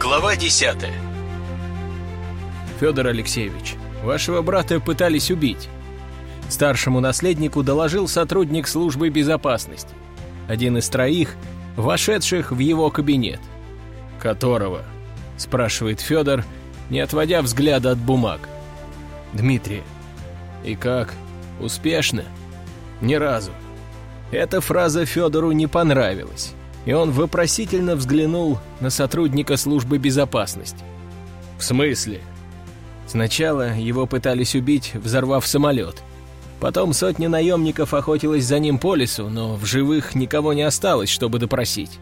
Глава 10 Федор Алексеевич, вашего брата пытались убить. Старшему наследнику доложил сотрудник службы безопасности. Один из троих, вошедших в его кабинет. «Которого?» – спрашивает Федор, не отводя взгляда от бумаг. «Дмитрий. И как? Успешно?» «Ни разу». Эта фраза Федору не понравилась, и он вопросительно взглянул на сотрудника службы безопасности. «В смысле?» Сначала его пытались убить, взорвав самолет. Потом сотни наемников охотилась за ним по лесу, но в живых никого не осталось, чтобы допросить.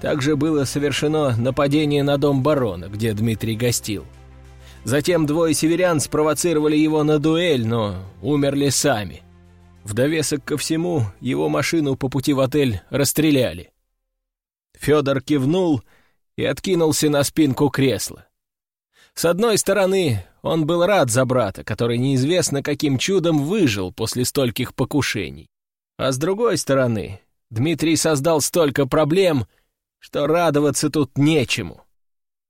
Также было совершено нападение на дом барона, где Дмитрий гостил. Затем двое северян спровоцировали его на дуэль, но умерли сами. В довесок ко всему, его машину по пути в отель расстреляли. Федор кивнул и откинулся на спинку кресла. С одной стороны, он был рад за брата, который неизвестно каким чудом выжил после стольких покушений. А с другой стороны, Дмитрий создал столько проблем, что радоваться тут нечему.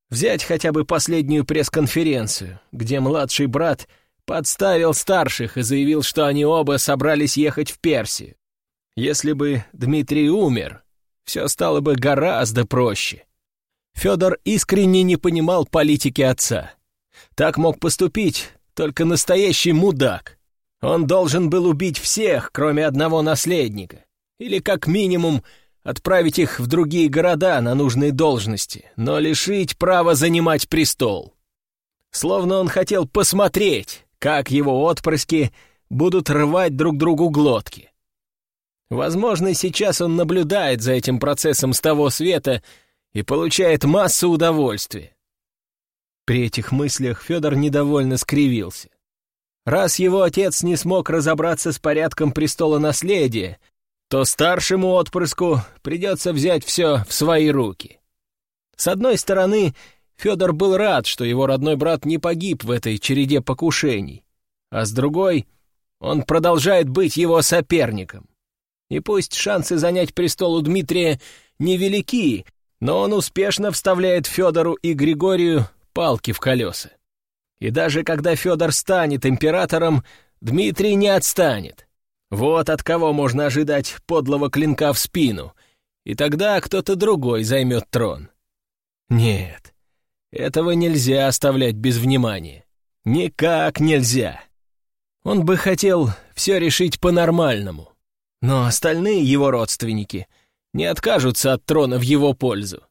Взять хотя бы последнюю пресс-конференцию, где младший брат подставил старших и заявил, что они оба собрались ехать в Персию. Если бы Дмитрий умер, все стало бы гораздо проще. Федор искренне не понимал политики отца. Так мог поступить только настоящий мудак. Он должен был убить всех, кроме одного наследника. Или, как минимум, отправить их в другие города на нужные должности, но лишить права занимать престол. Словно он хотел посмотреть, как его отпрыски будут рвать друг другу глотки. Возможно, сейчас он наблюдает за этим процессом с того света и получает массу удовольствия. При этих мыслях Федор недовольно скривился. Раз его отец не смог разобраться с порядком престола наследия, то старшему отпрыску придется взять все в свои руки. С одной стороны, Федор был рад, что его родной брат не погиб в этой череде покушений, а с другой, он продолжает быть его соперником. И пусть шансы занять престол у Дмитрия невелики, но он успешно вставляет Федору и Григорию палки в колеса. И даже когда Федор станет императором, Дмитрий не отстанет. Вот от кого можно ожидать подлого клинка в спину, и тогда кто-то другой займет трон. Нет, этого нельзя оставлять без внимания. Никак нельзя. Он бы хотел все решить по-нормальному. Но остальные его родственники не откажутся от трона в его пользу.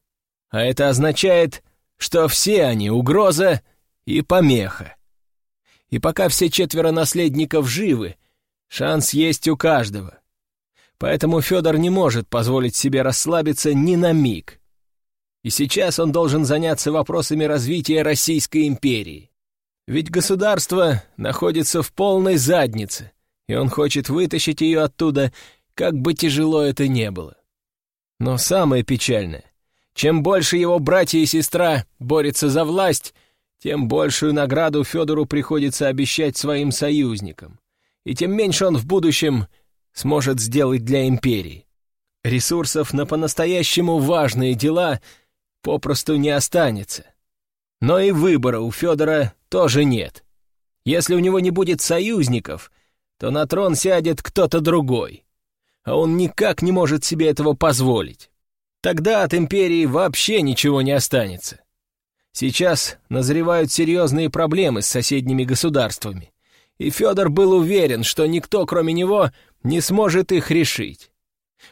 А это означает, что все они угроза и помеха. И пока все четверо наследников живы, шанс есть у каждого. Поэтому Федор не может позволить себе расслабиться ни на миг. И сейчас он должен заняться вопросами развития Российской империи. Ведь государство находится в полной заднице, и он хочет вытащить ее оттуда, как бы тяжело это не было. Но самое печальное, чем больше его братья и сестра борются за власть, тем большую награду Федору приходится обещать своим союзникам, и тем меньше он в будущем сможет сделать для империи. Ресурсов на по-настоящему важные дела попросту не останется. Но и выбора у Федора тоже нет. Если у него не будет союзников, то на трон сядет кто-то другой. А он никак не может себе этого позволить. Тогда от империи вообще ничего не останется. Сейчас назревают серьезные проблемы с соседними государствами, и Федор был уверен, что никто, кроме него, не сможет их решить.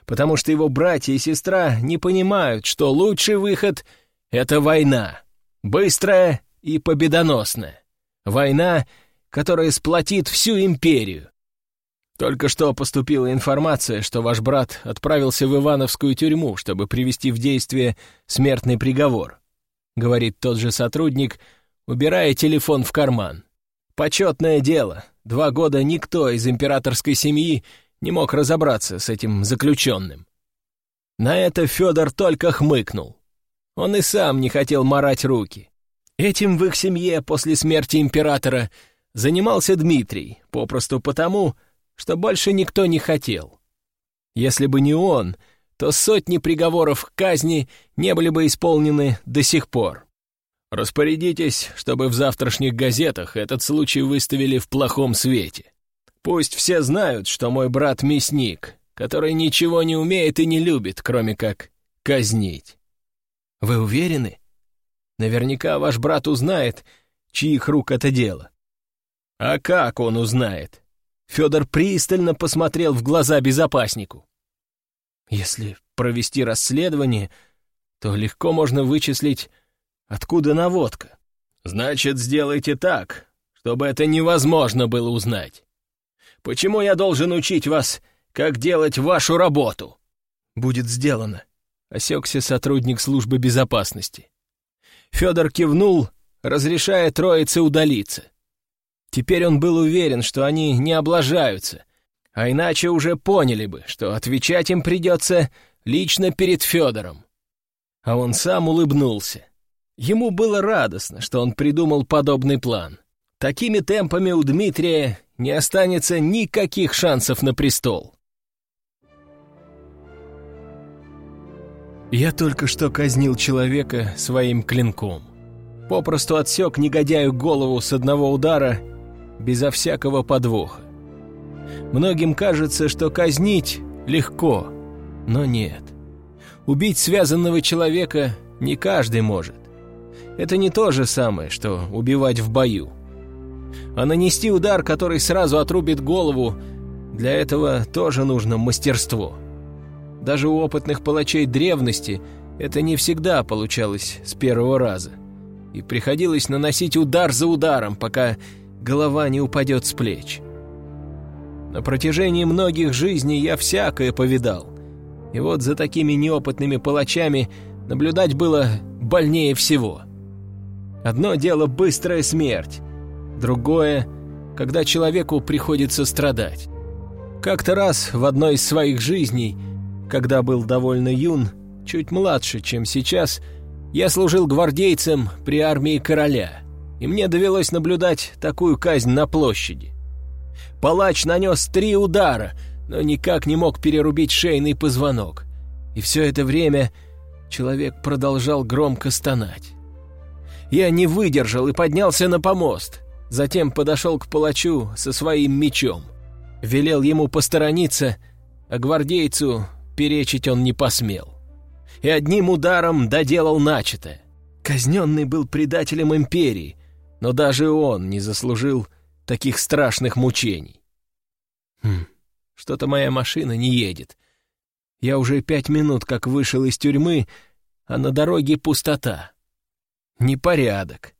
Потому что его братья и сестра не понимают, что лучший выход — это война. Быстрая и победоносная. Война, которая сплотит всю империю. Только что поступила информация, что ваш брат отправился в Ивановскую тюрьму, чтобы привести в действие смертный приговор», — говорит тот же сотрудник, убирая телефон в карман. «Почетное дело. Два года никто из императорской семьи не мог разобраться с этим заключенным». На это Федор только хмыкнул. Он и сам не хотел марать руки. Этим в их семье после смерти императора занимался Дмитрий, попросту потому, что больше никто не хотел. Если бы не он, то сотни приговоров к казни не были бы исполнены до сих пор. Распорядитесь, чтобы в завтрашних газетах этот случай выставили в плохом свете. Пусть все знают, что мой брат мясник, который ничего не умеет и не любит, кроме как казнить. Вы уверены? Наверняка ваш брат узнает, чьих рук это дело. А как он узнает? Федор пристально посмотрел в глаза безопаснику. Если провести расследование, то легко можно вычислить, откуда наводка. Значит, сделайте так, чтобы это невозможно было узнать. Почему я должен учить вас, как делать вашу работу? Будет сделано, — осекся сотрудник службы безопасности. Федор кивнул, разрешая троице удалиться. Теперь он был уверен, что они не облажаются, а иначе уже поняли бы, что отвечать им придется лично перед Федором. А он сам улыбнулся. Ему было радостно, что он придумал подобный план. Такими темпами у Дмитрия не останется никаких шансов на престол. Я только что казнил человека своим клинком. Попросту отсек негодяю голову с одного удара безо всякого подвоха. Многим кажется, что казнить легко, но нет. Убить связанного человека не каждый может. Это не то же самое, что убивать в бою. А нанести удар, который сразу отрубит голову, для этого тоже нужно мастерство. Даже у опытных палачей древности это не всегда получалось с первого раза. И приходилось наносить удар за ударом, пока голова не упадет с плеч. На протяжении многих жизней я всякое повидал. И вот за такими неопытными палачами наблюдать было больнее всего. Одно дело — быстрая смерть, другое — когда человеку приходится страдать. Как-то раз в одной из своих жизней, когда был довольно юн, чуть младше, чем сейчас, я служил гвардейцем при армии короля — и мне довелось наблюдать такую казнь на площади. Палач нанес три удара, но никак не мог перерубить шейный позвонок. И все это время человек продолжал громко стонать. Я не выдержал и поднялся на помост, затем подошел к палачу со своим мечом. Велел ему посторониться, а гвардейцу перечить он не посмел. И одним ударом доделал начатое. Казненный был предателем империи, но даже он не заслужил таких страшных мучений. Хм, что-то моя машина не едет. Я уже пять минут как вышел из тюрьмы, а на дороге пустота. Непорядок.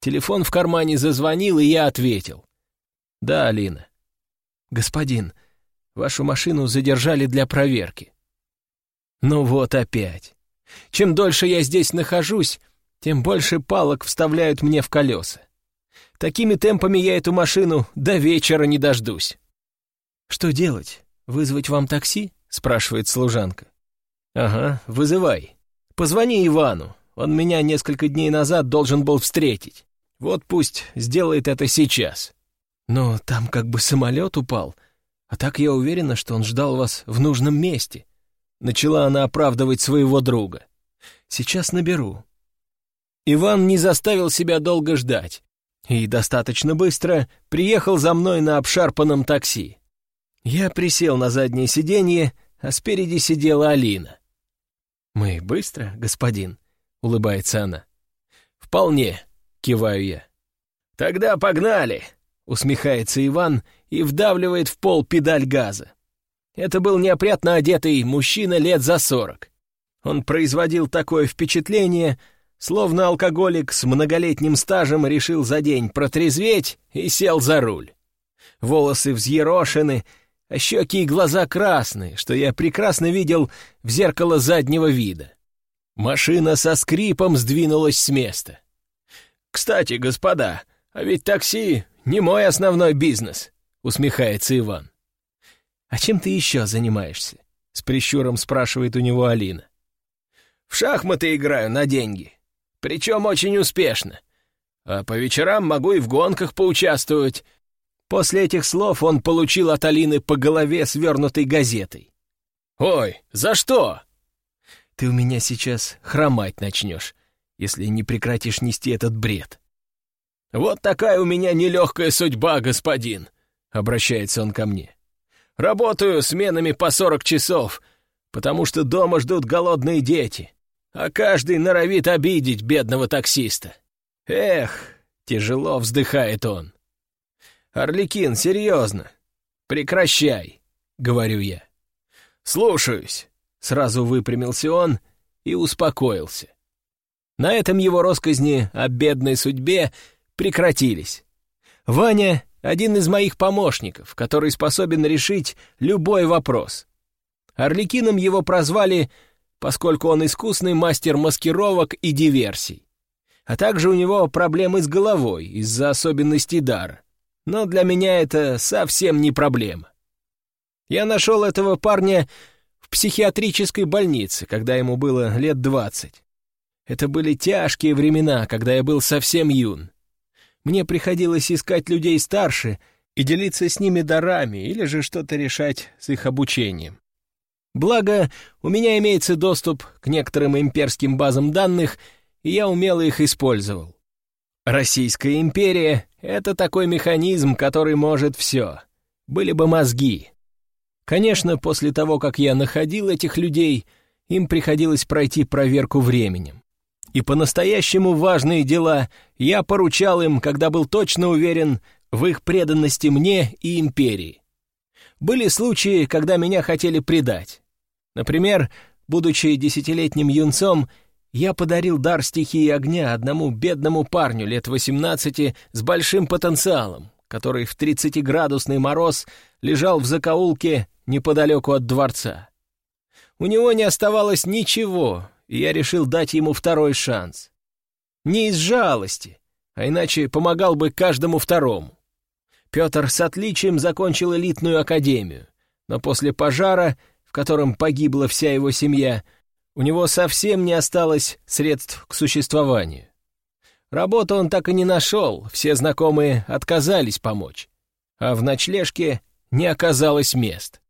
Телефон в кармане зазвонил, и я ответил. «Да, Алина». «Господин, вашу машину задержали для проверки». «Ну вот опять. Чем дольше я здесь нахожусь, тем больше палок вставляют мне в колеса. Такими темпами я эту машину до вечера не дождусь. «Что делать? Вызвать вам такси?» — спрашивает служанка. «Ага, вызывай. Позвони Ивану. Он меня несколько дней назад должен был встретить. Вот пусть сделает это сейчас». «Но там как бы самолет упал. А так я уверена, что он ждал вас в нужном месте». Начала она оправдывать своего друга. «Сейчас наберу. Иван не заставил себя долго ждать и достаточно быстро приехал за мной на обшарпанном такси. Я присел на заднее сиденье, а спереди сидела Алина. «Мы быстро, господин?» — улыбается она. «Вполне», — киваю я. «Тогда погнали!» — усмехается Иван и вдавливает в пол педаль газа. Это был неопрятно одетый мужчина лет за сорок. Он производил такое впечатление, Словно алкоголик с многолетним стажем решил за день протрезветь и сел за руль. Волосы взъерошены, а щеки и глаза красные, что я прекрасно видел в зеркало заднего вида. Машина со скрипом сдвинулась с места. «Кстати, господа, а ведь такси не мой основной бизнес», — усмехается Иван. «А чем ты еще занимаешься?» — с прищуром спрашивает у него Алина. «В шахматы играю на деньги. Причем очень успешно. А по вечерам могу и в гонках поучаствовать. После этих слов он получил от Алины по голове свернутой газетой. «Ой, за что?» «Ты у меня сейчас хромать начнешь. если не прекратишь нести этот бред. «Вот такая у меня нелегкая судьба, господин», — обращается он ко мне. «Работаю сменами по сорок часов, потому что дома ждут голодные дети, а каждый норовит обидеть бедного таксиста. Эх, тяжело вздыхает он. «Орликин, серьезно, прекращай», — говорю я. «Слушаюсь», — сразу выпрямился он и успокоился. На этом его росказни о бедной судьбе прекратились. Ваня — один из моих помощников, который способен решить любой вопрос. Орликином его прозвали, поскольку он искусный мастер маскировок и диверсий. А также у него проблемы с головой из-за особенностей дара. Но для меня это совсем не проблема. Я нашел этого парня в психиатрической больнице, когда ему было лет двадцать. Это были тяжкие времена, когда я был совсем юн. Мне приходилось искать людей старше и делиться с ними дарами или же что-то решать с их обучением. Благо, у меня имеется доступ к некоторым имперским базам данных, и я умело их использовал. Российская империя — это такой механизм, который может все. Были бы мозги. Конечно, после того, как я находил этих людей, им приходилось пройти проверку временем и по-настоящему важные дела я поручал им, когда был точно уверен в их преданности мне и империи. Были случаи, когда меня хотели предать. Например, будучи десятилетним юнцом, я подарил дар стихии огня одному бедному парню лет 18 с большим потенциалом, который в 30-градусный мороз лежал в закоулке неподалеку от дворца. У него не оставалось ничего, и я решил дать ему второй шанс. Не из жалости, а иначе помогал бы каждому второму. Петр с отличием закончил элитную академию, но после пожара, в котором погибла вся его семья, у него совсем не осталось средств к существованию. Работу он так и не нашел, все знакомые отказались помочь, а в ночлежке не оказалось мест.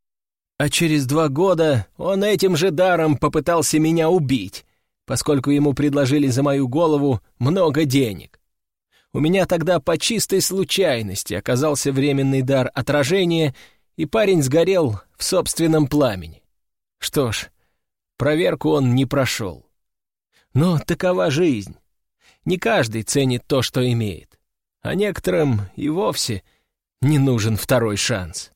А через два года он этим же даром попытался меня убить, поскольку ему предложили за мою голову много денег. У меня тогда по чистой случайности оказался временный дар отражения, и парень сгорел в собственном пламени. Что ж, проверку он не прошел. Но такова жизнь. Не каждый ценит то, что имеет, а некоторым и вовсе не нужен второй шанс.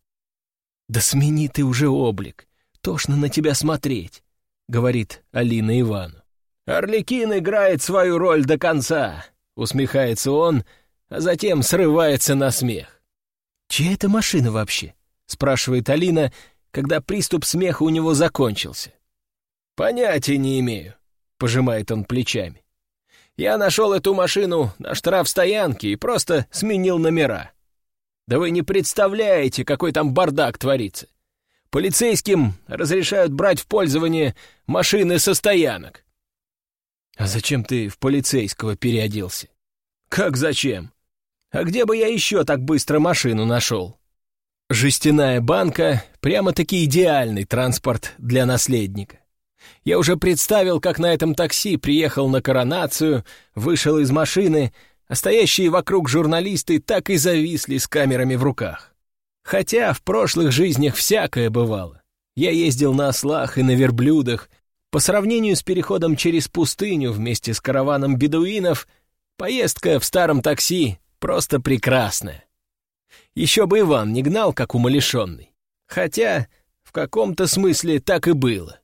«Да смени ты уже облик, тошно на тебя смотреть», — говорит Алина Ивану. «Орликин играет свою роль до конца», — усмехается он, а затем срывается на смех. «Чья это машина вообще?» — спрашивает Алина, когда приступ смеха у него закончился. «Понятия не имею», — пожимает он плечами. «Я нашел эту машину на штрафстоянке и просто сменил номера. Да вы не представляете, какой там бардак творится. Полицейским разрешают брать в пользование машины со стоянок. А зачем ты в полицейского переоделся? Как зачем? А где бы я еще так быстро машину нашел? Жестяная банка — прямо-таки идеальный транспорт для наследника. Я уже представил, как на этом такси приехал на коронацию, вышел из машины — а стоящие вокруг журналисты так и зависли с камерами в руках. Хотя в прошлых жизнях всякое бывало. Я ездил на ослах и на верблюдах. По сравнению с переходом через пустыню вместе с караваном бедуинов, поездка в старом такси просто прекрасная. Еще бы Иван не гнал, как умалишенный. Хотя в каком-то смысле так и было.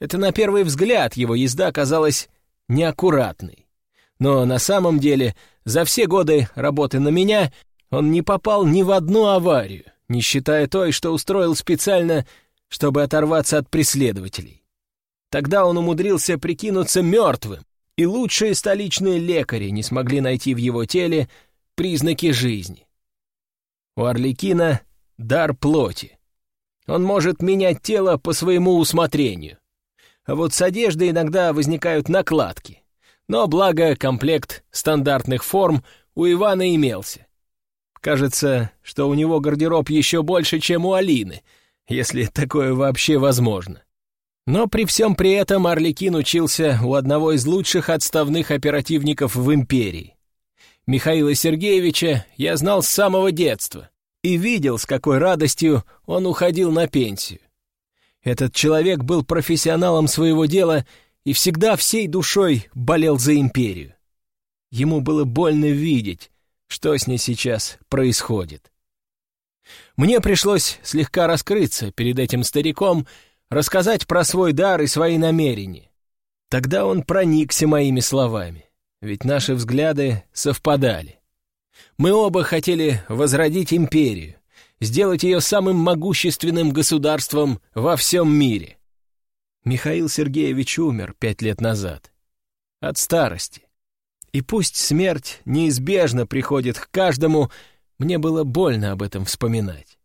Это на первый взгляд его езда казалась неаккуратной. Но на самом деле за все годы работы на меня он не попал ни в одну аварию, не считая той, что устроил специально, чтобы оторваться от преследователей. Тогда он умудрился прикинуться мертвым, и лучшие столичные лекари не смогли найти в его теле признаки жизни. У Орликина дар плоти. Он может менять тело по своему усмотрению. А вот с одеждой иногда возникают накладки. Но благо комплект стандартных форм у Ивана имелся. Кажется, что у него гардероб еще больше, чем у Алины, если такое вообще возможно. Но при всем при этом Орликин учился у одного из лучших отставных оперативников в империи. Михаила Сергеевича я знал с самого детства и видел, с какой радостью он уходил на пенсию. Этот человек был профессионалом своего дела и всегда всей душой болел за империю. Ему было больно видеть, что с ней сейчас происходит. Мне пришлось слегка раскрыться перед этим стариком, рассказать про свой дар и свои намерения. Тогда он проникся моими словами, ведь наши взгляды совпадали. Мы оба хотели возродить империю, сделать ее самым могущественным государством во всем мире. Михаил Сергеевич умер пять лет назад. От старости. И пусть смерть неизбежно приходит к каждому, мне было больно об этом вспоминать.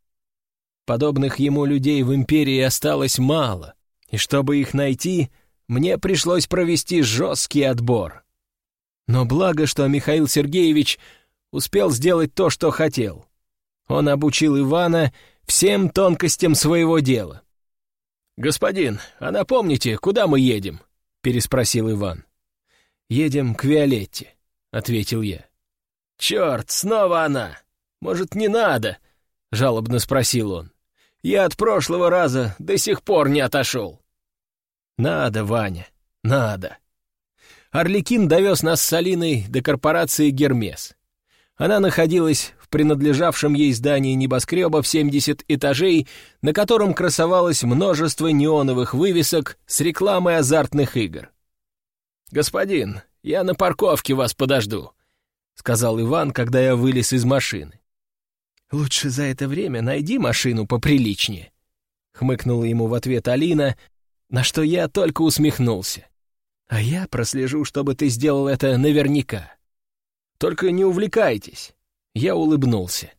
Подобных ему людей в империи осталось мало, и чтобы их найти, мне пришлось провести жесткий отбор. Но благо, что Михаил Сергеевич успел сделать то, что хотел. Он обучил Ивана всем тонкостям своего дела. «Господин, а напомните, куда мы едем?» — переспросил Иван. «Едем к Виолетте», — ответил я. «Черт, снова она! Может, не надо?» — жалобно спросил он. «Я от прошлого раза до сих пор не отошел». «Надо, Ваня, надо». Орликин довез нас с Алиной до корпорации «Гермес». Она находилась в принадлежавшем ей здании небоскреба в 70 этажей, на котором красовалось множество неоновых вывесок с рекламой азартных игр. «Господин, я на парковке вас подожду», — сказал Иван, когда я вылез из машины. «Лучше за это время найди машину поприличнее», — хмыкнула ему в ответ Алина, на что я только усмехнулся. «А я прослежу, чтобы ты сделал это наверняка. Только не увлекайтесь». Я улыбнулся.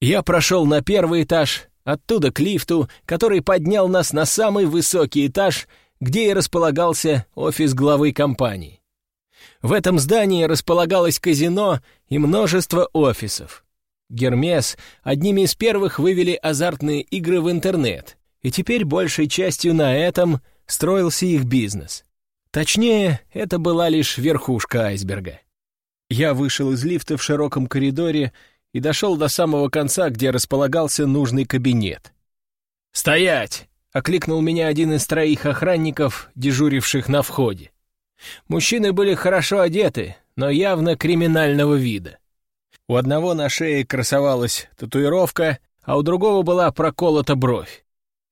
Я прошел на первый этаж, оттуда к лифту, который поднял нас на самый высокий этаж — где и располагался офис главы компании. В этом здании располагалось казино и множество офисов. Гермес одними из первых вывели азартные игры в интернет, и теперь большей частью на этом строился их бизнес. Точнее, это была лишь верхушка айсберга. Я вышел из лифта в широком коридоре и дошел до самого конца, где располагался нужный кабинет. «Стоять!» — окликнул меня один из троих охранников, дежуривших на входе. Мужчины были хорошо одеты, но явно криминального вида. У одного на шее красовалась татуировка, а у другого была проколота бровь.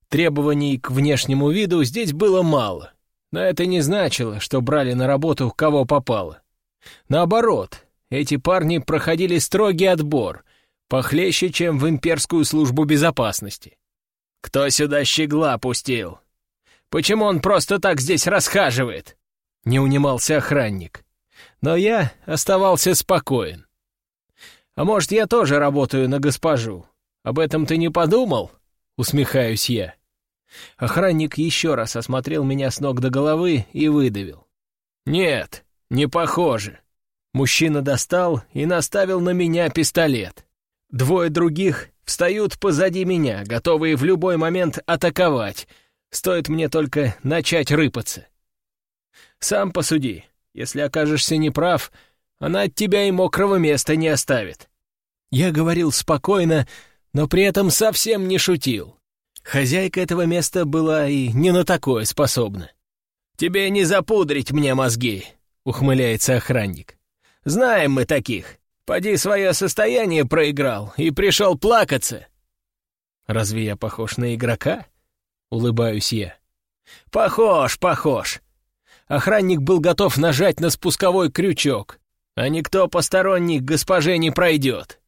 Требований к внешнему виду здесь было мало, но это не значило, что брали на работу кого попало. Наоборот, эти парни проходили строгий отбор, похлеще, чем в имперскую службу безопасности. «Кто сюда щегла пустил? Почему он просто так здесь расхаживает?» Не унимался охранник. Но я оставался спокоен. «А может, я тоже работаю на госпожу? Об этом ты не подумал?» Усмехаюсь я. Охранник еще раз осмотрел меня с ног до головы и выдавил. «Нет, не похоже». Мужчина достал и наставил на меня пистолет. Двое других встают позади меня, готовые в любой момент атаковать. Стоит мне только начать рыпаться. Сам посуди. Если окажешься неправ, она от тебя и мокрого места не оставит. Я говорил спокойно, но при этом совсем не шутил. Хозяйка этого места была и не на такое способна. «Тебе не запудрить мне мозги», — ухмыляется охранник. «Знаем мы таких. Поди свое состояние проиграл и пришел плакаться. Разве я похож на игрока? Улыбаюсь я. Похож, похож. Охранник был готов нажать на спусковой крючок, а никто посторонний к госпоже не пройдет.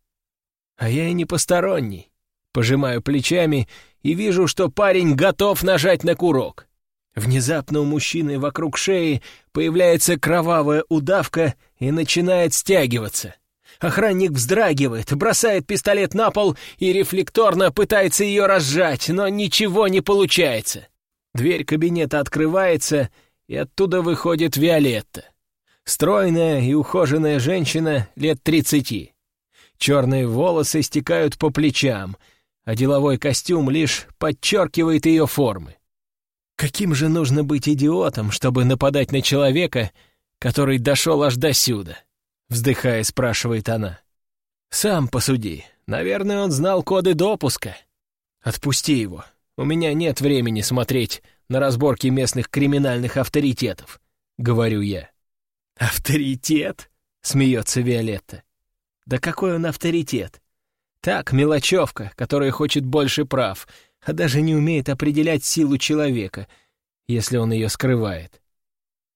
А я и не посторонний. Пожимаю плечами и вижу, что парень готов нажать на курок. Внезапно у мужчины вокруг шеи появляется кровавая удавка и начинает стягиваться. Охранник вздрагивает, бросает пистолет на пол и рефлекторно пытается ее разжать, но ничего не получается. Дверь кабинета открывается, и оттуда выходит Виолетта. Стройная и ухоженная женщина лет тридцати. Черные волосы стекают по плечам, а деловой костюм лишь подчеркивает ее формы. Каким же нужно быть идиотом, чтобы нападать на человека, который дошел аж до сюда? Вздыхая, спрашивает она. Сам посуди. Наверное, он знал коды допуска. Отпусти его. У меня нет времени смотреть на разборки местных криминальных авторитетов, говорю я. Авторитет? Смеется Виолетта. Да какой он авторитет? Так, мелочевка, которая хочет больше прав, а даже не умеет определять силу человека, если он ее скрывает.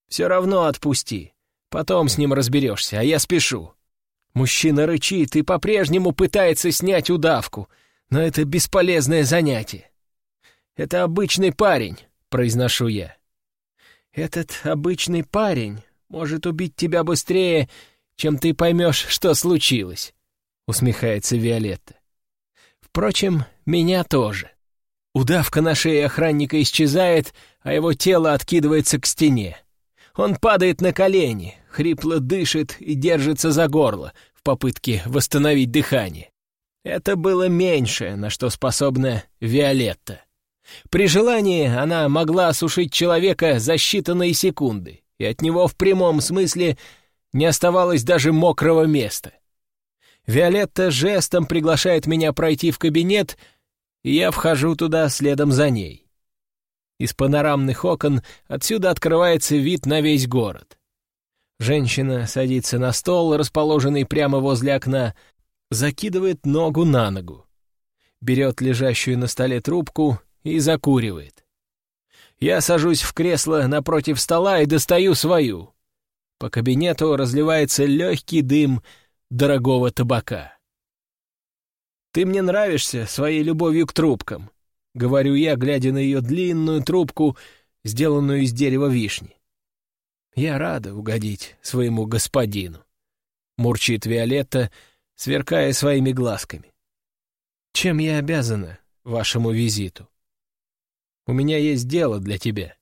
Все равно отпусти. Потом с ним разберешься, а я спешу. Мужчина рычит и по-прежнему пытается снять удавку, но это бесполезное занятие. «Это обычный парень», — произношу я. «Этот обычный парень может убить тебя быстрее, чем ты поймешь, что случилось», — усмехается Виолетта. «Впрочем, меня тоже. Удавка на шее охранника исчезает, а его тело откидывается к стене. Он падает на колени, хрипло дышит и держится за горло в попытке восстановить дыхание. Это было меньшее, на что способна Виолетта. При желании она могла осушить человека за считанные секунды, и от него в прямом смысле не оставалось даже мокрого места. Виолетта жестом приглашает меня пройти в кабинет, и я вхожу туда следом за ней. Из панорамных окон отсюда открывается вид на весь город. Женщина садится на стол, расположенный прямо возле окна, закидывает ногу на ногу, берет лежащую на столе трубку и закуривает. Я сажусь в кресло напротив стола и достаю свою. По кабинету разливается легкий дым дорогого табака. «Ты мне нравишься своей любовью к трубкам», — говорю я, глядя на ее длинную трубку, сделанную из дерева вишни. «Я рада угодить своему господину», — мурчит Виолетта, сверкая своими глазками. «Чем я обязана вашему визиту? У меня есть дело для тебя».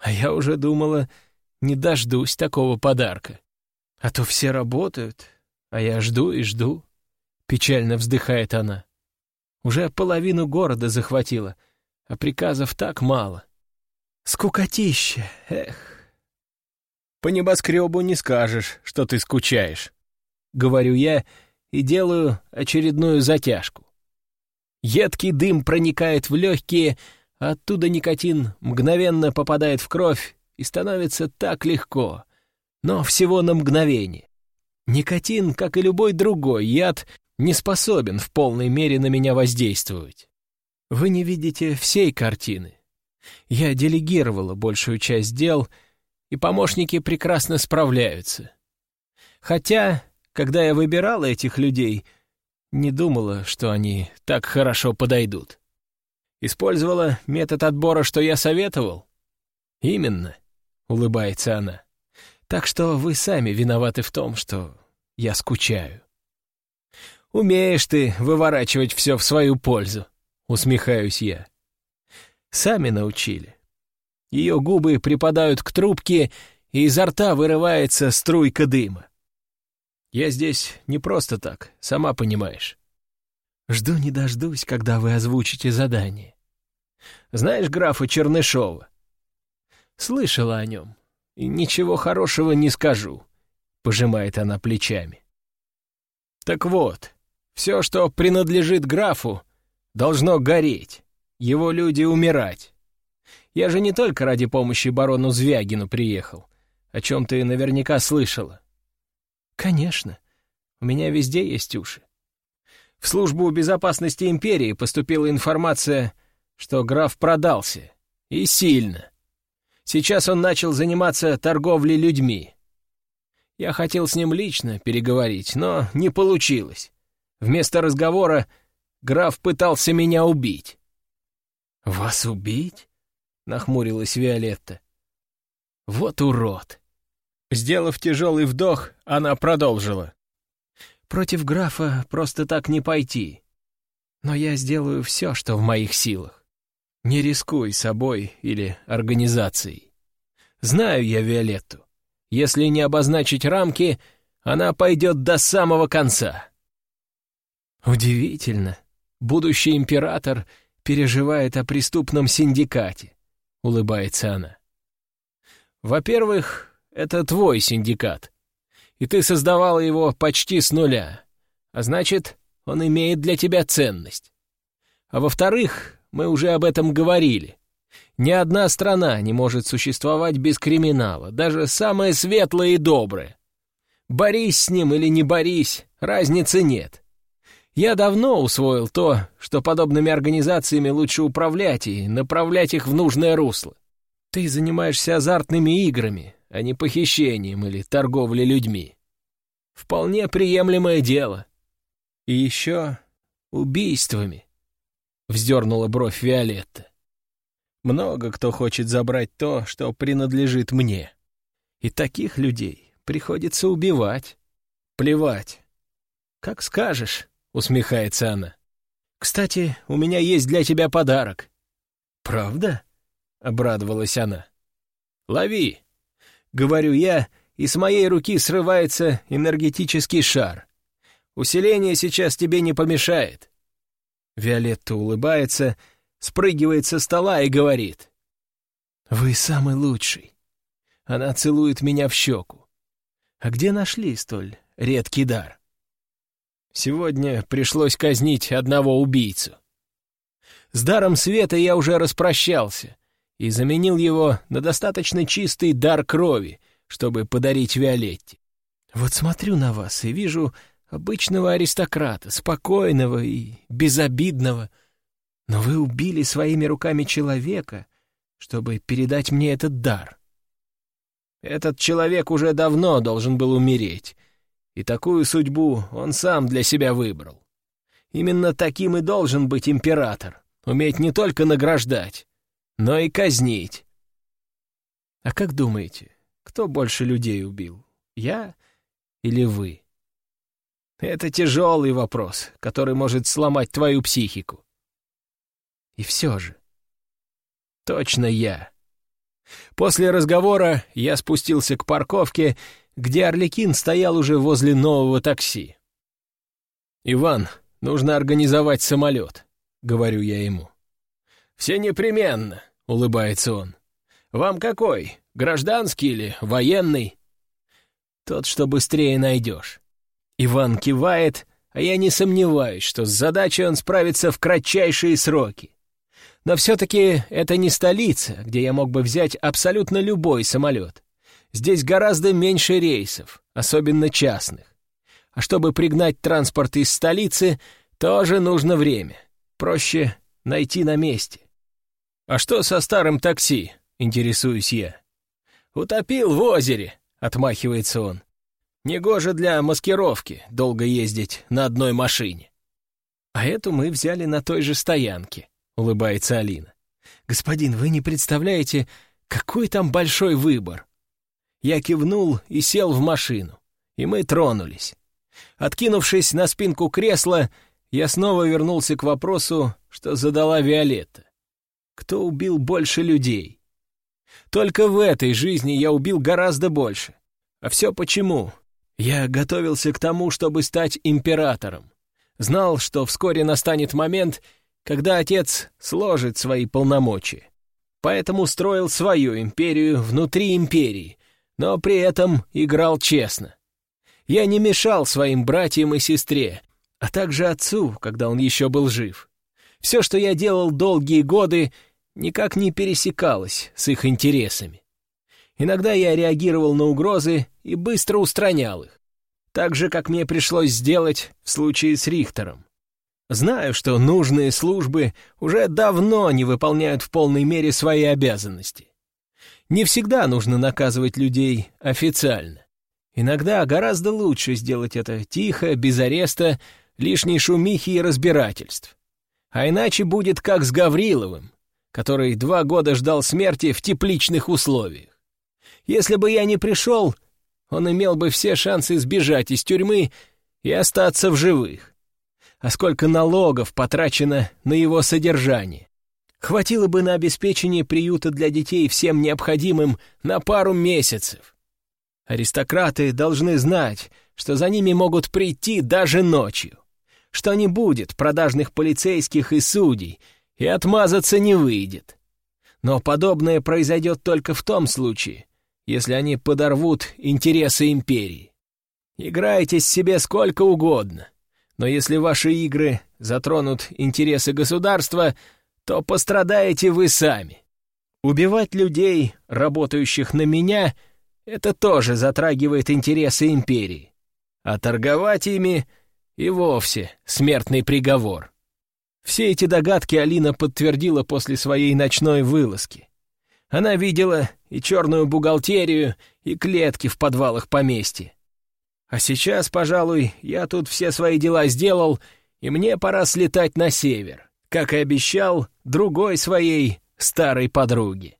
А я уже думала, не дождусь такого подарка. А то все работают, а я жду и жду. Печально вздыхает она. Уже половину города захватила, а приказов так мало. Скукотища, эх. По небоскребу не скажешь, что ты скучаешь. Говорю я и делаю очередную затяжку. Едкий дым проникает в легкие, а оттуда никотин мгновенно попадает в кровь и становится так легко, но всего на мгновение. Никотин, как и любой другой яд, не способен в полной мере на меня воздействовать. Вы не видите всей картины. Я делегировала большую часть дел, и помощники прекрасно справляются. Хотя, когда я выбирала этих людей, не думала, что они так хорошо подойдут. Использовала метод отбора, что я советовал? Именно, улыбается она. Так что вы сами виноваты в том, что я скучаю. Умеешь ты выворачивать все в свою пользу, усмехаюсь я. Сами научили. Ее губы припадают к трубке, и изо рта вырывается струйка дыма. Я здесь не просто так, сама понимаешь. Жду не дождусь, когда вы озвучите задание. Знаешь графа Чернышова? Слышала о нем, ничего хорошего не скажу, — пожимает она плечами. Так вот, все, что принадлежит графу, должно гореть, его люди умирать. Я же не только ради помощи барону Звягину приехал, о чем ты наверняка слышала. Конечно, у меня везде есть уши. В службу безопасности империи поступила информация, что граф продался. И сильно. Сейчас он начал заниматься торговлей людьми. Я хотел с ним лично переговорить, но не получилось. Вместо разговора граф пытался меня убить. «Вас убить?» — нахмурилась Виолетта. «Вот урод!» Сделав тяжелый вдох, она продолжила. «Против графа просто так не пойти. Но я сделаю все, что в моих силах. Не рискуй собой или организацией. Знаю я Виолетту. Если не обозначить рамки, она пойдет до самого конца». Удивительно. Будущий император переживает о преступном синдикате, — улыбается она. «Во-первых, это твой синдикат, и ты создавала его почти с нуля, а значит, он имеет для тебя ценность. А во-вторых, мы уже об этом говорили. Ни одна страна не может существовать без криминала, даже самая светлая и добрая. Борись с ним или не борись, разницы нет. Я давно усвоил то, что подобными организациями лучше управлять и направлять их в нужное русло. Ты занимаешься азартными играми, а не похищением или торговлей людьми. Вполне приемлемое дело. И еще убийствами. Вздернула бровь Виолетта. Много кто хочет забрать то, что принадлежит мне. И таких людей приходится убивать. Плевать. Как скажешь, усмехается она. Кстати, у меня есть для тебя подарок. Правда? Обрадовалась она. Лови. Говорю я, и с моей руки срывается энергетический шар. Усиление сейчас тебе не помешает. Виолетта улыбается, спрыгивает со стола и говорит. «Вы самый лучший». Она целует меня в щеку. «А где нашли столь редкий дар?» Сегодня пришлось казнить одного убийцу. С даром света я уже распрощался и заменил его на достаточно чистый дар крови, чтобы подарить Виолетте. Вот смотрю на вас и вижу обычного аристократа, спокойного и безобидного. Но вы убили своими руками человека, чтобы передать мне этот дар. Этот человек уже давно должен был умереть, и такую судьбу он сам для себя выбрал. Именно таким и должен быть император, уметь не только награждать, но и казнить. А как думаете, кто больше людей убил, я или вы? Это тяжелый вопрос, который может сломать твою психику. И все же. Точно я. После разговора я спустился к парковке, где Орликин стоял уже возле нового такси. «Иван, нужно организовать самолет», — говорю я ему. «Все непременно», — улыбается он. «Вам какой, гражданский или военный?» «Тот, что быстрее найдешь». Иван кивает, а я не сомневаюсь, что с задачей он справится в кратчайшие сроки. Но все-таки это не столица, где я мог бы взять абсолютно любой самолет. Здесь гораздо меньше рейсов, особенно частных. А чтобы пригнать транспорт из столицы, тоже нужно время. Проще найти на месте. «А что со старым такси?» — интересуюсь я. «Утопил в озере», — отмахивается он. Негоже для маскировки долго ездить на одной машине. А эту мы взяли на той же стоянке, улыбается Алина. Господин, вы не представляете, какой там большой выбор. Я кивнул и сел в машину, и мы тронулись. Откинувшись на спинку кресла, я снова вернулся к вопросу, что задала Виолетта. Кто убил больше людей? Только в этой жизни я убил гораздо больше. А все почему? Я готовился к тому, чтобы стать императором. Знал, что вскоре настанет момент, когда отец сложит свои полномочия. Поэтому строил свою империю внутри империи, но при этом играл честно. Я не мешал своим братьям и сестре, а также отцу, когда он еще был жив. Все, что я делал долгие годы, никак не пересекалось с их интересами. Иногда я реагировал на угрозы и быстро устранял их. Так же, как мне пришлось сделать в случае с Рихтером. Знаю, что нужные службы уже давно не выполняют в полной мере свои обязанности. Не всегда нужно наказывать людей официально. Иногда гораздо лучше сделать это тихо, без ареста, лишней шумихи и разбирательств. А иначе будет как с Гавриловым, который два года ждал смерти в тепличных условиях. Если бы я не пришел, он имел бы все шансы сбежать из тюрьмы и остаться в живых. А сколько налогов потрачено на его содержание. Хватило бы на обеспечение приюта для детей всем необходимым на пару месяцев. Аристократы должны знать, что за ними могут прийти даже ночью, что не будет продажных полицейских и судей, и отмазаться не выйдет. Но подобное произойдет только в том случае, если они подорвут интересы империи. Играйтесь себе сколько угодно, но если ваши игры затронут интересы государства, то пострадаете вы сами. Убивать людей, работающих на меня, это тоже затрагивает интересы империи. А торговать ими и вовсе смертный приговор. Все эти догадки Алина подтвердила после своей ночной вылазки. Она видела и черную бухгалтерию, и клетки в подвалах поместья. А сейчас, пожалуй, я тут все свои дела сделал, и мне пора слетать на север, как и обещал другой своей старой подруге.